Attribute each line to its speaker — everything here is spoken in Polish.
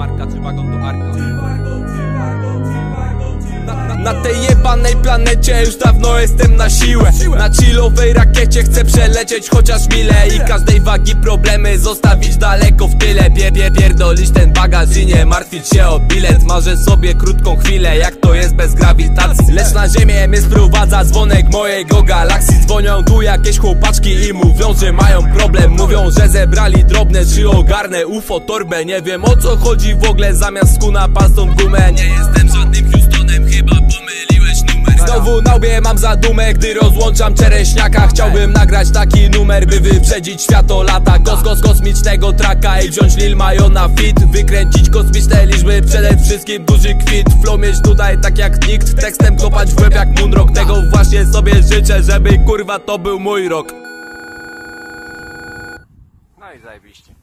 Speaker 1: Marca sui vagon d'arca. Sui vagon d'arca. Na, tej jebanej planecie już dawno jestem na siłę. Na chillowej rakiecie chcę przelecieć chociaż mile I każdej wagi problemy zostawić daleko w tyle. Pier, pier, pierdolić ten bagaż i nie martwić się o bilet. Marzę sobie krótką chwilę jak to jest bez grawitacji. Lecz na ziemię mnie sprowadza dzwonek mojego galaksji. Dzwonią tu jakieś chłopaczki i mówią, że mają problem. Mówią, że zebrali drobne, czy ogarnę UFO torbę Nie wiem o co chodzi w ogóle, zamiast skuna pastą gumę Nie jestem numer Znowu na łbie mam zadumę, gdy rozłączam czereśniaka. Chciałbym nagrać taki numer, by wyprzedzić światolata. Kos, kos, kosmicznego traka i wziąć Lil Mayo na fit. Wykręcić kosmiczne liczby, przede wszystkim duży kwit. Flow mieć tutaj tak jak nikt, tekstem kopać w łeb jak Moonrock. Tego właśnie sobie życzę, żeby kurwa to był mój rok.
Speaker 2: No i zajebiście.